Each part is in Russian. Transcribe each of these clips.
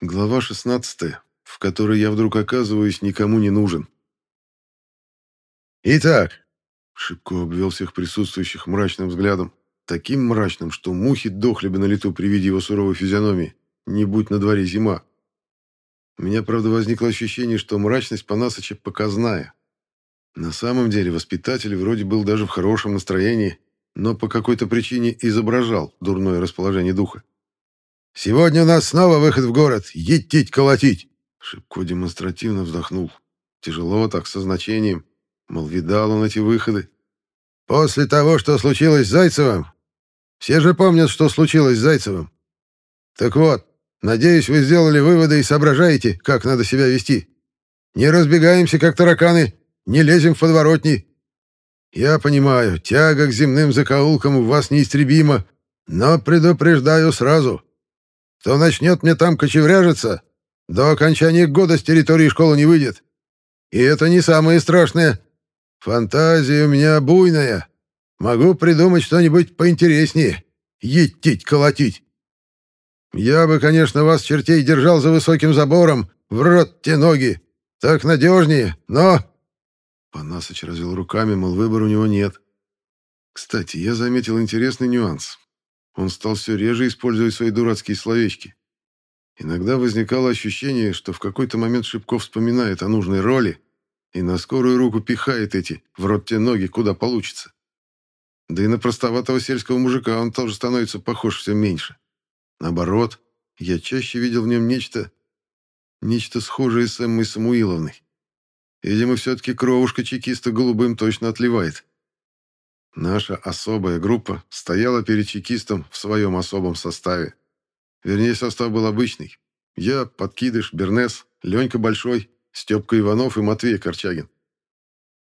Глава 16, в которой я вдруг оказываюсь никому не нужен. «Итак», — Шибко обвел всех присутствующих мрачным взглядом, таким мрачным, что мухи дохли бы на лету при виде его суровой физиономии, не будь на дворе зима. У меня, правда, возникло ощущение, что мрачность Панасыча показная. На самом деле воспитатель вроде был даже в хорошем настроении, но по какой-то причине изображал дурное расположение духа. «Сегодня у нас снова выход в город. Етить, колотить!» Шибко демонстративно вздохнул. Тяжело так, со значением. Мол, видал он эти выходы. «После того, что случилось с Зайцевым, все же помнят, что случилось с Зайцевым. Так вот, надеюсь, вы сделали выводы и соображаете, как надо себя вести. Не разбегаемся, как тараканы, не лезем в подворотни. Я понимаю, тяга к земным закоулкам у вас неистребима, но предупреждаю сразу. Кто начнет мне там кочевряжиться, до окончания года с территории школы не выйдет. И это не самое страшное. Фантазия у меня буйная. Могу придумать что-нибудь поинтереснее. Етить, колотить. Я бы, конечно, вас, чертей, держал за высоким забором, в рот те ноги. Так надежнее, но...» Панасыч развел руками, мол, выбора у него нет. Кстати, я заметил интересный нюанс. Он стал все реже использовать свои дурацкие словечки. Иногда возникало ощущение, что в какой-то момент Шибков вспоминает о нужной роли и на скорую руку пихает эти в рот те ноги, куда получится. Да и на простоватого сельского мужика он тоже становится похож все меньше. Наоборот, я чаще видел в нем нечто... Нечто схожее с Эммой Самуиловной. Видимо, все-таки кровушка чекиста голубым точно отливает. Наша особая группа стояла перед чекистом в своем особом составе. Вернее, состав был обычный. Я, Подкидыш, Бернес, Ленька Большой, Степка Иванов и Матвей Корчагин.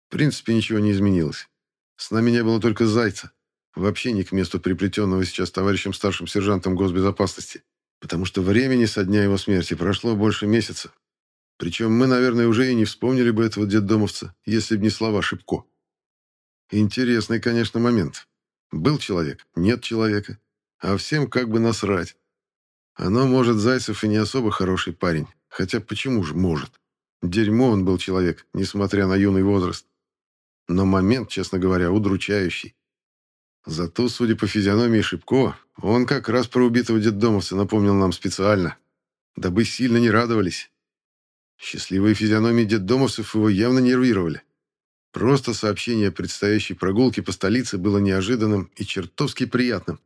В принципе, ничего не изменилось. С нами не было только Зайца. Вообще не к месту приплетенного сейчас товарищем старшим сержантом госбезопасности. Потому что времени со дня его смерти прошло больше месяца. Причем мы, наверное, уже и не вспомнили бы этого детдомовца, если бы не слова Шибко. Интересный, конечно, момент. Был человек, нет человека. А всем как бы насрать. Оно, может, Зайцев и не особо хороший парень. Хотя почему же может? Дерьмо он был человек, несмотря на юный возраст. Но момент, честно говоря, удручающий. Зато, судя по физиономии Шибко, он как раз про убитого детдомовца напомнил нам специально. Дабы сильно не радовались. Счастливые физиономии детдомовцев его явно нервировали. Просто сообщение о предстоящей прогулке по столице было неожиданным и чертовски приятным.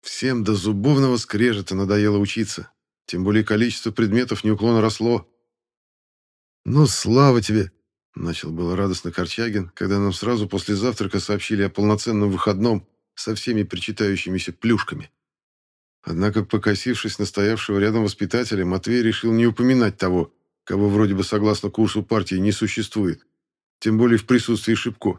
Всем до зубовного скрежета надоело учиться. Тем более количество предметов неуклонно росло. «Ну, слава тебе!» Начал было радостно Корчагин, когда нам сразу после завтрака сообщили о полноценном выходном со всеми причитающимися плюшками. Однако, покосившись на стоявшего рядом воспитателя, Матвей решил не упоминать того, кого вроде бы согласно курсу партии не существует, тем более в присутствии Шибко.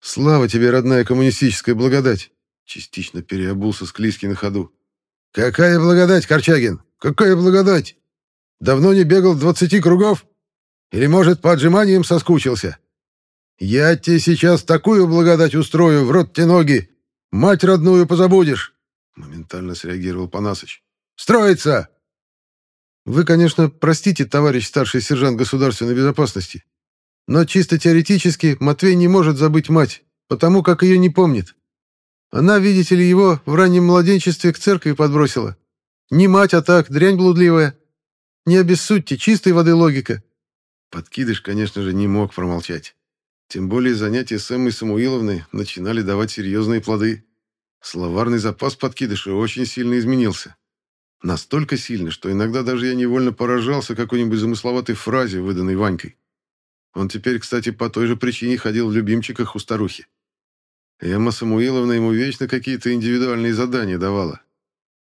«Слава тебе, родная коммунистическая благодать!» Частично переобулся Склизкий на ходу. «Какая благодать, Корчагин? Какая благодать? Давно не бегал двадцати кругов?» Или, может, по отжиманиям соскучился? Я тебе сейчас такую благодать устрою, в рот те ноги. Мать родную позабудешь!» Моментально среагировал Панасыч. «Строится!» «Вы, конечно, простите, товарищ старший сержант государственной безопасности, но чисто теоретически Матвей не может забыть мать, потому как ее не помнит. Она, видите ли, его в раннем младенчестве к церкви подбросила. Не мать, а так, дрянь блудливая. Не обессудьте, чистой воды логика. Подкидыш, конечно же, не мог промолчать. Тем более занятия с Эммой Самуиловной начинали давать серьезные плоды. Словарный запас подкидыша очень сильно изменился. Настолько сильно, что иногда даже я невольно поражался какой-нибудь замысловатой фразе, выданной Ванькой. Он теперь, кстати, по той же причине ходил в любимчиках у старухи. Эмма Самуиловна ему вечно какие-то индивидуальные задания давала.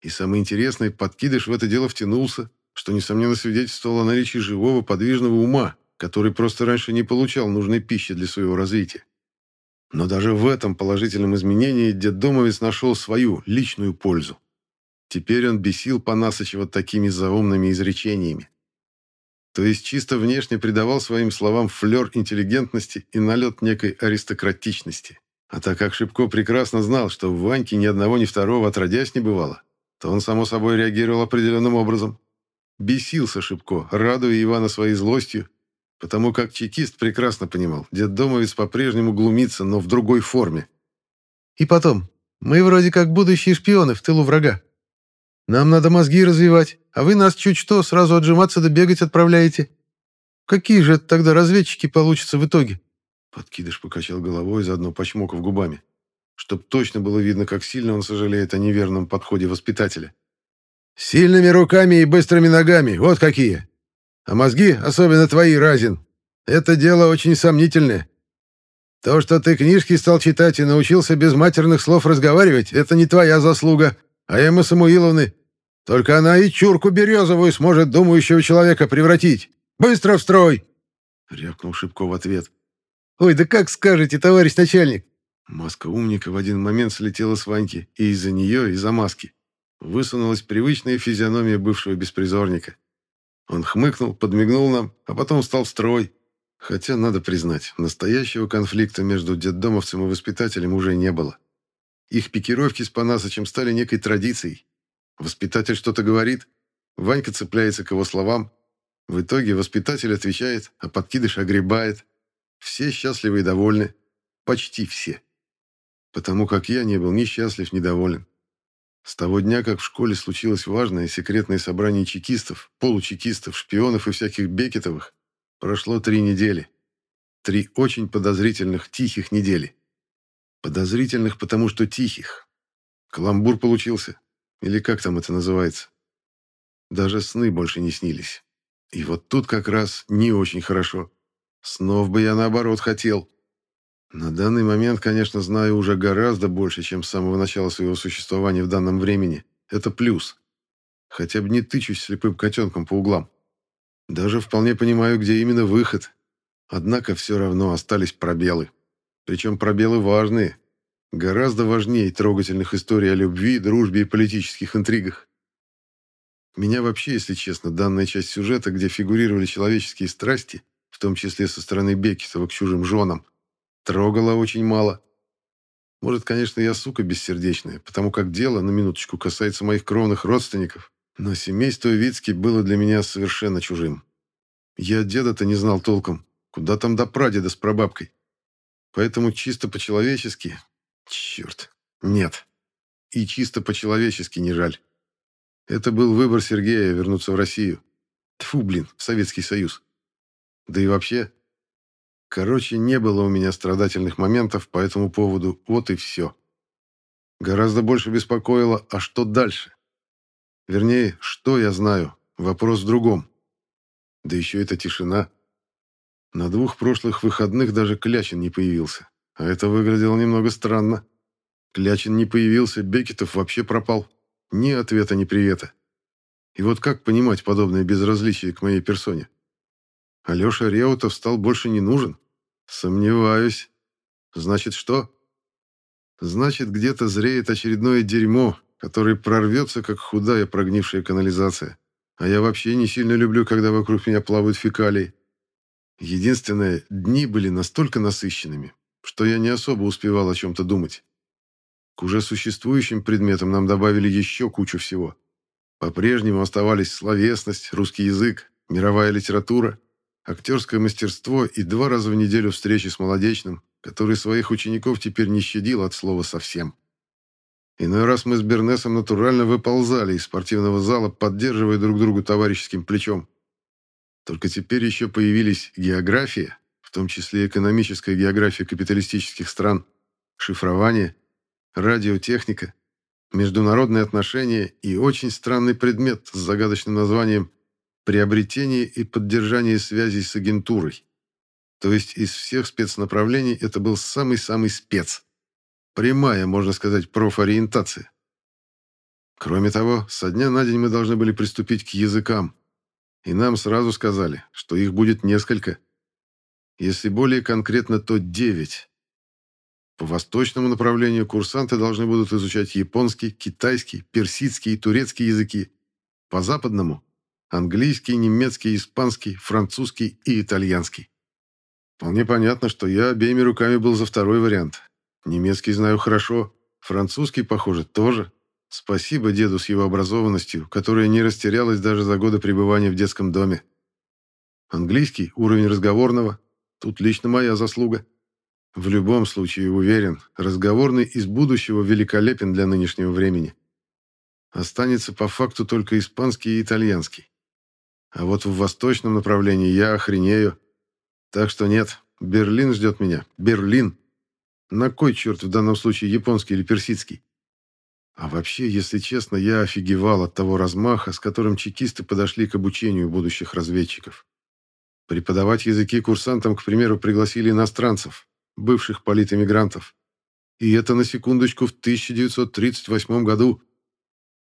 И самое интересное, подкидыш в это дело втянулся, что, несомненно, свидетельствовало о наличии живого подвижного ума, который просто раньше не получал нужной пищи для своего развития. Но даже в этом положительном изменении детдомовец нашел свою личную пользу. Теперь он бесил Панасычева такими заумными изречениями. То есть чисто внешне придавал своим словам флер интеллигентности и налет некой аристократичности. А так как Шибко прекрасно знал, что в Ваньке ни одного, ни второго отродясь не бывало, то он, само собой, реагировал определенным образом. Бесился Шибко, радуя Ивана своей злостью, потому как чекист прекрасно понимал, детдомовец по-прежнему глумится, но в другой форме. И потом, мы вроде как будущие шпионы в тылу врага. Нам надо мозги развивать, а вы нас чуть что сразу отжиматься да бегать отправляете. Какие же это тогда разведчики получатся в итоге?» Подкидыш покачал головой, заодно почмокав губами, чтоб точно было видно, как сильно он сожалеет о неверном подходе воспитателя. «Сильными руками и быстрыми ногами, вот какие! А мозги, особенно твои, Разин, это дело очень сомнительное. То, что ты книжки стал читать и научился без матерных слов разговаривать, это не твоя заслуга, а Эмма Самуиловны. Только она и чурку березовую сможет думающего человека превратить. Быстро в строй!» Рявкнул Шибко в ответ. «Ой, да как скажете, товарищ начальник!» Маска умника в один момент слетела с Ваньки, и из-за нее, из-за маски, высунулась привычная физиономия бывшего беспризорника. Он хмыкнул, подмигнул нам, а потом встал в строй. Хотя, надо признать, настоящего конфликта между детдомовцем и воспитателем уже не было. Их пикировки с Панасычем стали некой традицией. Воспитатель что-то говорит, Ванька цепляется к его словам. В итоге воспитатель отвечает, а подкидыш огребает. Все счастливы и довольны. Почти все. Потому как я не был ни счастлив, ни доволен. С того дня, как в школе случилось важное секретное собрание чекистов, получекистов, шпионов и всяких бекетовых, прошло три недели. Три очень подозрительных, тихих недели. Подозрительных, потому что тихих. Каламбур получился. Или как там это называется. Даже сны больше не снились. И вот тут как раз не очень хорошо. Снов бы я наоборот хотел. На данный момент, конечно, знаю уже гораздо больше, чем с самого начала своего существования в данном времени. Это плюс. Хотя бы не тычусь слепым котенком по углам. Даже вполне понимаю, где именно выход. Однако все равно остались пробелы. Причем пробелы важные. Гораздо важнее трогательных историй о любви, дружбе и политических интригах. Меня вообще, если честно, данная часть сюжета, где фигурировали человеческие страсти, в том числе со стороны Бекетова к чужим женам, трогала очень мало. Может, конечно, я сука бессердечная, потому как дело, на минуточку, касается моих кровных родственников, но семейство Вицки было для меня совершенно чужим. Я деда-то не знал толком, куда там до прадеда с прабабкой. Поэтому чисто по-человечески... Черт, нет. И чисто по-человечески не жаль. Это был выбор Сергея вернуться в Россию. Тфу, блин, в Советский Союз. Да и вообще... Короче, не было у меня страдательных моментов по этому поводу, вот и все. Гораздо больше беспокоило, а что дальше? Вернее, что я знаю, вопрос в другом. Да еще эта тишина. На двух прошлых выходных даже Клячин не появился. А это выглядело немного странно. Клячин не появился, Бекетов вообще пропал. Ни ответа, ни привета. И вот как понимать подобное безразличие к моей персоне? Алеша Реутов стал больше не нужен? Сомневаюсь. Значит, что? Значит, где-то зреет очередное дерьмо, которое прорвется, как худая прогнившая канализация. А я вообще не сильно люблю, когда вокруг меня плавают фекалии. Единственное, дни были настолько насыщенными, что я не особо успевал о чем-то думать. К уже существующим предметам нам добавили еще кучу всего. По-прежнему оставались словесность, русский язык, мировая литература, актерское мастерство и два раза в неделю встречи с молодечным, который своих учеников теперь не щадил от слова совсем. Иной раз мы с Бернесом натурально выползали из спортивного зала, поддерживая друг другу товарищеским плечом. Только теперь еще появились география, в том числе экономическая география капиталистических стран, шифрование, радиотехника, международные отношения и очень странный предмет с загадочным названием «приобретение и поддержание связей с агентурой». То есть из всех спецнаправлений это был самый-самый спец. Прямая, можно сказать, профориентация. Кроме того, со дня на день мы должны были приступить к языкам, и нам сразу сказали, что их будет несколько. Если более конкретно, то девять. По восточному направлению курсанты должны будут изучать японский, китайский, персидский и турецкий языки. По западному – английский, немецкий, испанский, французский и итальянский. Вполне понятно, что я обеими руками был за второй вариант. Немецкий знаю хорошо, французский, похоже, тоже. Спасибо деду с его образованностью, которая не растерялась даже за годы пребывания в детском доме. Английский, уровень разговорного, тут лично моя заслуга. В любом случае, уверен, разговорный из будущего великолепен для нынешнего времени. Останется по факту только испанский и итальянский. А вот в восточном направлении я охренею. Так что нет, Берлин ждет меня. Берлин. На кой черт в данном случае японский или персидский? А вообще, если честно, я офигевал от того размаха, с которым чекисты подошли к обучению будущих разведчиков. Преподавать языки курсантам, к примеру, пригласили иностранцев, бывших политэмигрантов. И это, на секундочку, в 1938 году.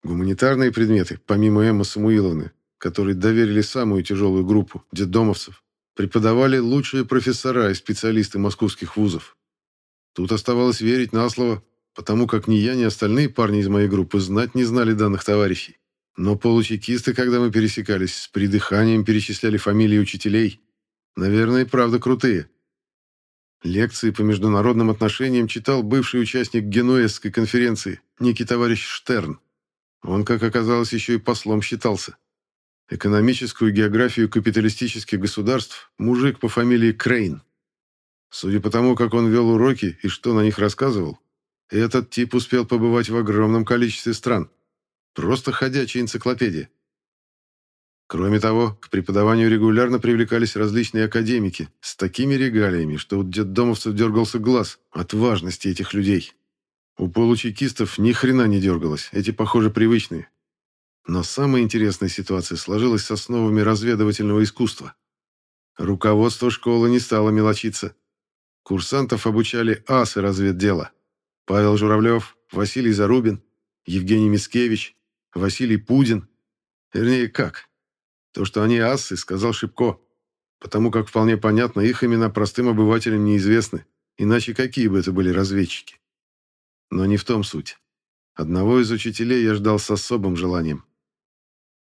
Гуманитарные предметы, помимо Эммы Самуиловны, которой доверили самую тяжелую группу, детдомовцев, преподавали лучшие профессора и специалисты московских вузов. Тут оставалось верить на слово, потому как ни я, ни остальные парни из моей группы знать не знали данных товарищей. Но получекисты, когда мы пересекались, с придыханием перечисляли фамилии учителей. Наверное, правда крутые. Лекции по международным отношениям читал бывший участник Генуэзской конференции, некий товарищ Штерн. Он, как оказалось, еще и послом считался. Экономическую географию капиталистических государств мужик по фамилии Крейн. Судя по тому, как он вел уроки и что на них рассказывал, этот тип успел побывать в огромном количестве стран. Просто ходячая энциклопедия. Кроме того, к преподаванию регулярно привлекались различные академики с такими регалиями, что у детдомовцев дергался глаз от важности этих людей. У получекистов ни хрена не дергалось, эти, похоже, привычные. Но самая интересная ситуация сложилась с основами разведывательного искусства. Руководство школы не стало мелочиться. Курсантов обучали асы разведдела. Павел Журавлев, Василий Зарубин, Евгений Мискевич, Василий Пудин. Вернее, как? То, что они асы, сказал Шипко, потому как вполне понятно, их имена простым обывателям неизвестны, иначе какие бы это были разведчики. Но не в том суть. Одного из учителей я ждал с особым желанием.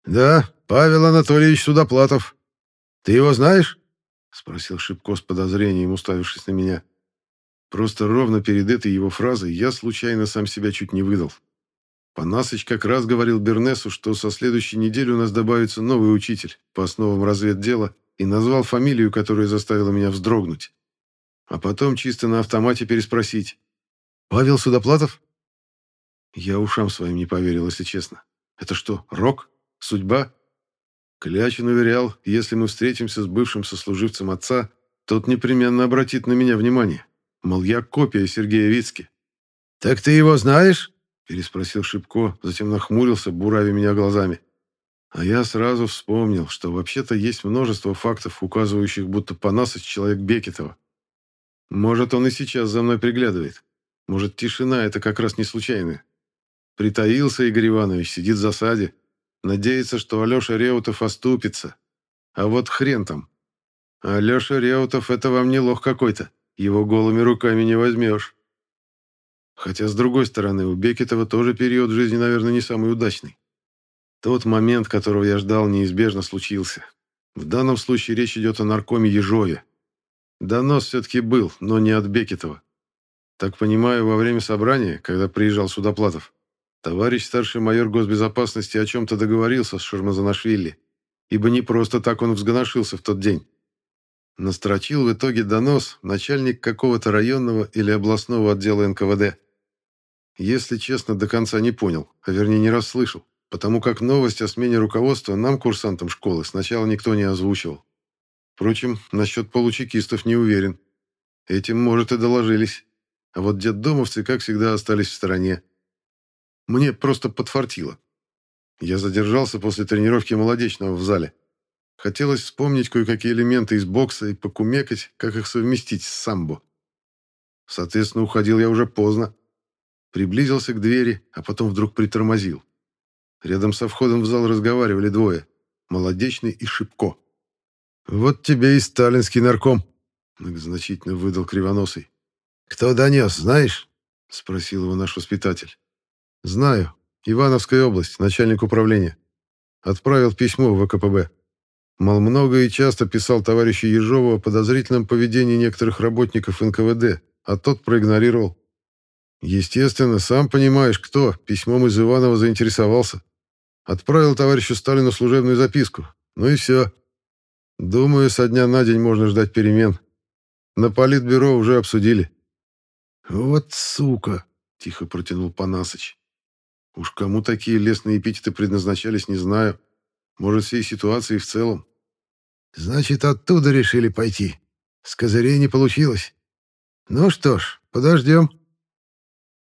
«Да, Павел Анатольевич Судоплатов. Ты его знаешь?» — спросил Шипко с подозрением, уставившись на меня. Просто ровно перед этой его фразой я случайно сам себя чуть не выдал. Панасыч как раз говорил Бернесу, что со следующей недели у нас добавится новый учитель по основам разведдела и назвал фамилию, которая заставила меня вздрогнуть. А потом чисто на автомате переспросить. «Павел Судоплатов?» Я ушам своим не поверил, если честно. «Это что, рок? Судьба?» Клячин уверял, если мы встретимся с бывшим сослуживцем отца, тот непременно обратит на меня внимание. Мол, я копия Сергея Вицки. «Так ты его знаешь?» Переспросил Шипко, затем нахмурился, буравя меня глазами. А я сразу вспомнил, что вообще-то есть множество фактов, указывающих, будто Панасыч человек Бекетова. Может, он и сейчас за мной приглядывает. Может, тишина — это как раз не случайная. Притаился Игорь Иванович, сидит в засаде. Надеется, что Алеша Реутов оступится. А вот хрен там. Алеша Реутов — это вам не лох какой-то. Его голыми руками не возьмешь. Хотя, с другой стороны, у Бекетова тоже период жизни, наверное, не самый удачный. Тот момент, которого я ждал, неизбежно случился. В данном случае речь идет о наркоме Ежове. Донос все-таки был, но не от Бекетова. Так понимаю, во время собрания, когда приезжал Судоплатов, товарищ старший майор госбезопасности о чем-то договорился с Шармазанашвили, ибо не просто так он взгоношился в тот день. Настрочил в итоге донос начальник какого-то районного или областного отдела НКВД. Если честно, до конца не понял, а вернее не расслышал, потому как новость о смене руководства нам, курсантам школы, сначала никто не озвучивал. Впрочем, насчет получекистов не уверен. Этим, может, и доложились. А вот детдомовцы, как всегда, остались в стороне. Мне просто подфартило. Я задержался после тренировки молодечного в зале. Хотелось вспомнить кое-какие элементы из бокса и покумекать, как их совместить с самбо. Соответственно, уходил я уже поздно. Приблизился к двери, а потом вдруг притормозил. Рядом со входом в зал разговаривали двое. Молодечный и Шипко. «Вот тебе и сталинский нарком», — многозначительно выдал Кривоносый. «Кто донес, знаешь?» — спросил его наш воспитатель. «Знаю. Ивановская область, начальник управления. Отправил письмо в ВКПБ. Мол, много и часто писал товарищу Ежову о подозрительном поведении некоторых работников НКВД, а тот проигнорировал. Естественно, сам понимаешь, кто письмом из Иванова заинтересовался. Отправил товарищу Сталину служебную записку. Ну и все. Думаю, со дня на день можно ждать перемен. На политбюро уже обсудили. «Вот сука!» — тихо протянул Панасыч. «Уж кому такие лестные эпитеты предназначались, не знаю. Может, всей ситуации в целом». «Значит, оттуда решили пойти. С козырей не получилось. Ну что ж, подождем».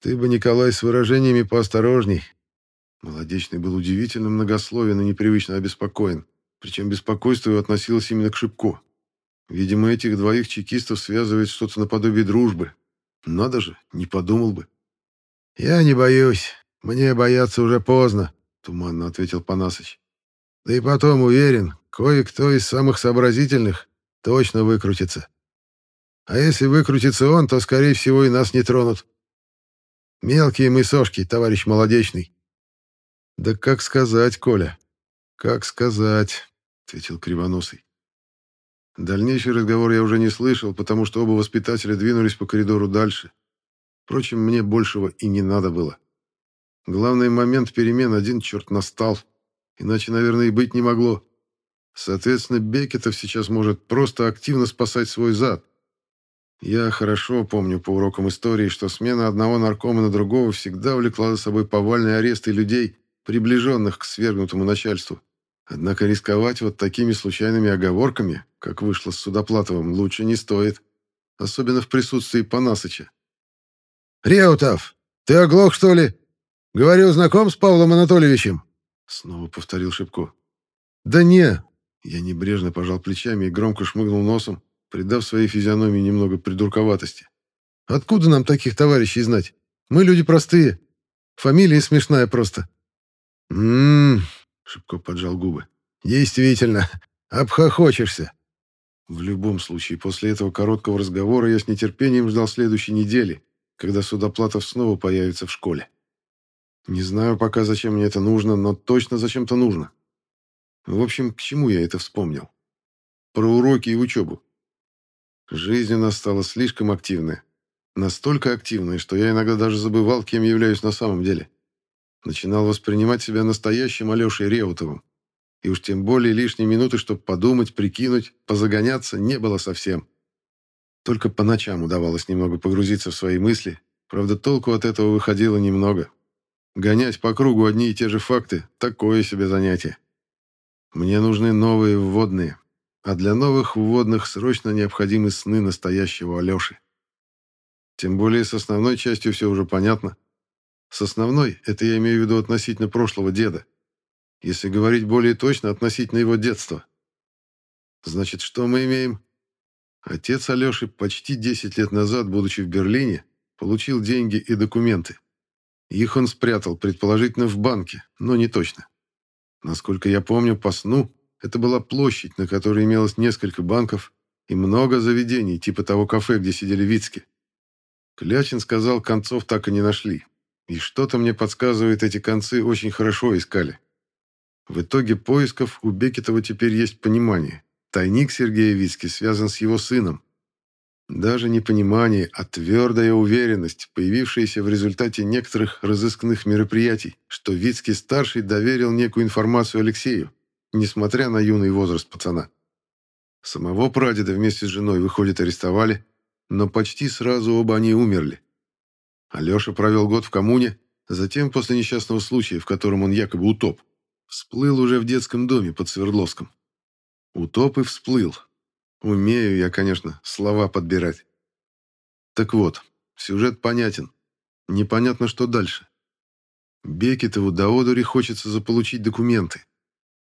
«Ты бы, Николай, с выражениями поосторожней». Молодечный был удивительно многословен и непривычно обеспокоен. Причем беспокойство его относилось именно к Шибко. Видимо, этих двоих чекистов связывает что-то наподобие дружбы. Надо же, не подумал бы. «Я не боюсь. Мне бояться уже поздно», — туманно ответил Панасыч. «Да и потом, уверен, кое-кто из самых сообразительных точно выкрутится. А если выкрутится он, то, скорее всего, и нас не тронут. Мелкие мы сошки, товарищ Молодечный». «Да как сказать, Коля, как сказать», — ответил Кривоносый. Дальнейший разговор я уже не слышал, потому что оба воспитателя двинулись по коридору дальше. Впрочем, мне большего и не надо было. Главный момент перемен один черт настал. Иначе, наверное, и быть не могло. Соответственно, Бекетов сейчас может просто активно спасать свой зад. Я хорошо помню по урокам истории, что смена одного наркома на другого всегда влекла за собой повальные аресты людей, приближенных к свергнутому начальству. Однако рисковать вот такими случайными оговорками, как вышло с Судоплатовым, лучше не стоит. Особенно в присутствии Панасыча. «Реутов, ты оглох, что ли? Говорю, знаком с Павлом Анатольевичем?» Снова повторил Шипко. «Да не». Я небрежно пожал плечами и громко шмыгнул носом, придав своей физиономии немного придурковатости. «Откуда нам таких товарищей знать? Мы люди простые. Фамилия смешная просто». «М-м-м», Шипко поджал губы. «Действительно, обхохочешься». В любом случае, после этого короткого разговора я с нетерпением ждал следующей недели, когда Судоплатов снова появится в школе. Не знаю пока, зачем мне это нужно, но точно зачем-то нужно. В общем, к чему я это вспомнил? Про уроки и учебу. Жизнь у нас стала слишком активная. Настолько активной, что я иногда даже забывал, кем являюсь на самом деле. Начинал воспринимать себя настоящим Алешей Реутовым. И уж тем более лишние минуты, чтобы подумать, прикинуть, позагоняться, не было совсем. Только по ночам удавалось немного погрузиться в свои мысли. Правда, толку от этого выходило немного. Гонять по кругу одни и те же факты – такое себе занятие. Мне нужны новые вводные. А для новых вводных срочно необходимы сны настоящего Алеши. Тем более с основной частью все уже понятно. С основной это я имею в виду относительно прошлого деда. Если говорить более точно, относительно его детства. Значит, что мы имеем? Отец Алеши почти 10 лет назад, будучи в Берлине, получил деньги и документы. Их он спрятал, предположительно, в банке, но не точно. Насколько я помню, по сну это была площадь, на которой имелось несколько банков и много заведений, типа того кафе, где сидели Вицки. Клячин сказал, концов так и не нашли. И что-то мне подсказывает, эти концы очень хорошо искали. В итоге поисков у Бекетова теперь есть понимание. Тайник Сергея Вицки связан с его сыном. Даже не понимание, а твердая уверенность, появившаяся в результате некоторых разыскных мероприятий, что Вицкий-старший доверил некую информацию Алексею, несмотря на юный возраст пацана. Самого прадеда вместе с женой, выходит, арестовали, но почти сразу оба они умерли. Алеша провел год в коммуне, затем, после несчастного случая, в котором он якобы утоп, всплыл уже в детском доме под Свердловском. Утоп и всплыл. Умею я, конечно, слова подбирать. Так вот, сюжет понятен. Непонятно, что дальше. Бекетову до одури хочется заполучить документы.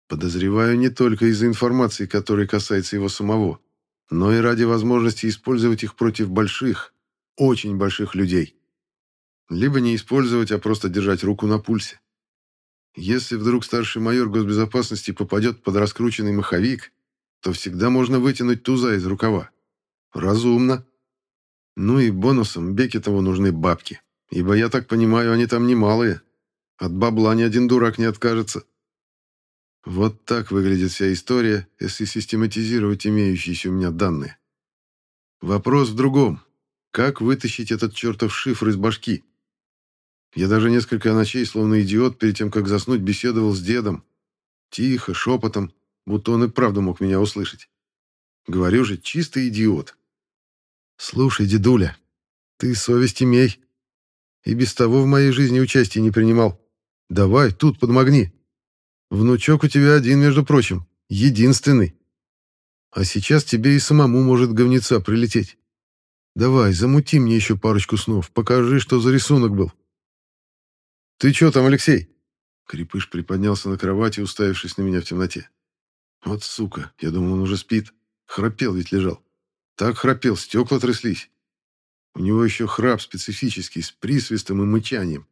Подозреваю не только из-за информации, которая касается его самого, но и ради возможности использовать их против больших, очень больших людей. Либо не использовать, а просто держать руку на пульсе. Если вдруг старший майор госбезопасности попадет под раскрученный маховик, то всегда можно вытянуть туза из рукава. Разумно. Ну и бонусом Бекетову нужны бабки. Ибо, я так понимаю, они там немалые. От бабла ни один дурак не откажется. Вот так выглядит вся история, если систематизировать имеющиеся у меня данные. Вопрос в другом. Как вытащить этот чертов шифр из башки? Я даже несколько ночей, словно идиот, перед тем, как заснуть, беседовал с дедом. Тихо, шепотом, будто он и правда мог меня услышать. Говорю же, чистый идиот. Слушай, дедуля, ты совесть имей. И без того в моей жизни участия не принимал. Давай, тут подмогни. Внучок у тебя один, между прочим, единственный. А сейчас тебе и самому может говнеца прилететь. Давай, замути мне еще парочку снов, покажи, что за рисунок был. Ты что там, Алексей? Крепыш приподнялся на кровати, уставившись на меня в темноте. Вот сука, я думал, он уже спит. Храпел ведь лежал. Так храпел, стекла тряслись. У него еще храп специфический, с присвистом и мычанием.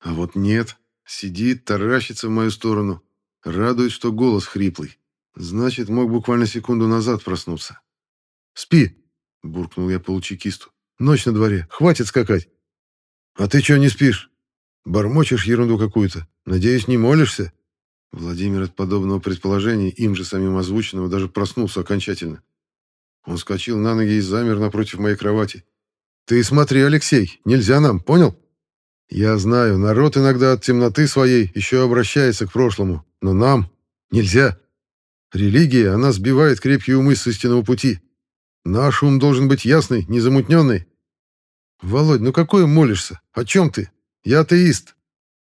А вот нет, сидит, таращится в мою сторону. Радует, что голос хриплый. Значит, мог буквально секунду назад проснуться. «Спи!» — буркнул я получекисту. «Ночь на дворе, хватит скакать!» «А ты что не спишь? Бормочешь ерунду какую-то. Надеюсь, не молишься?» Владимир от подобного предположения, им же самим озвученного, даже проснулся окончательно. Он вскочил на ноги и замер напротив моей кровати. «Ты смотри, Алексей, нельзя нам, понял?» «Я знаю, народ иногда от темноты своей еще обращается к прошлому, но нам нельзя. Религия, она сбивает крепкие умы с истинного пути. Наш ум должен быть ясный, незамутненный. Володь, ну какой молишься? О чем ты? Я атеист.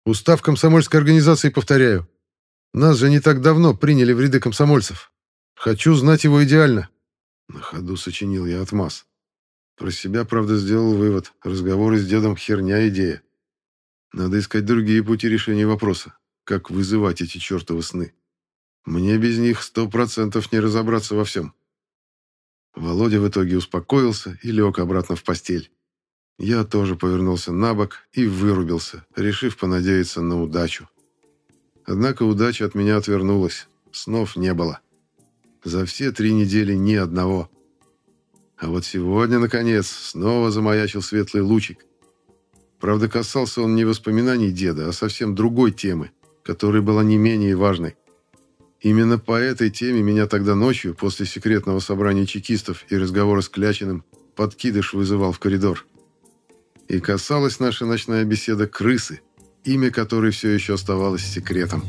Устав комсомольской организации повторяю. Нас же не так давно приняли в ряды комсомольцев. Хочу знать его идеально. На ходу сочинил я отмаз. Про себя, правда, сделал вывод. Разговоры с дедом херня идея. Надо искать другие пути решения вопроса. Как вызывать эти чертовы сны. Мне без них сто процентов не разобраться во всем. Володя в итоге успокоился и лег обратно в постель. Я тоже повернулся на бок и вырубился, решив понадеяться на удачу. Однако удача от меня отвернулась, снов не было. За все три недели ни одного. А вот сегодня, наконец, снова замаячил светлый лучик. Правда, касался он не воспоминаний деда, а совсем другой темы, которая была не менее важной. Именно по этой теме меня тогда ночью, после секретного собрания чекистов и разговора с Клячиным, подкидыш вызывал в коридор. И касалась наша ночная беседа крысы, имя которой все еще оставалось секретом.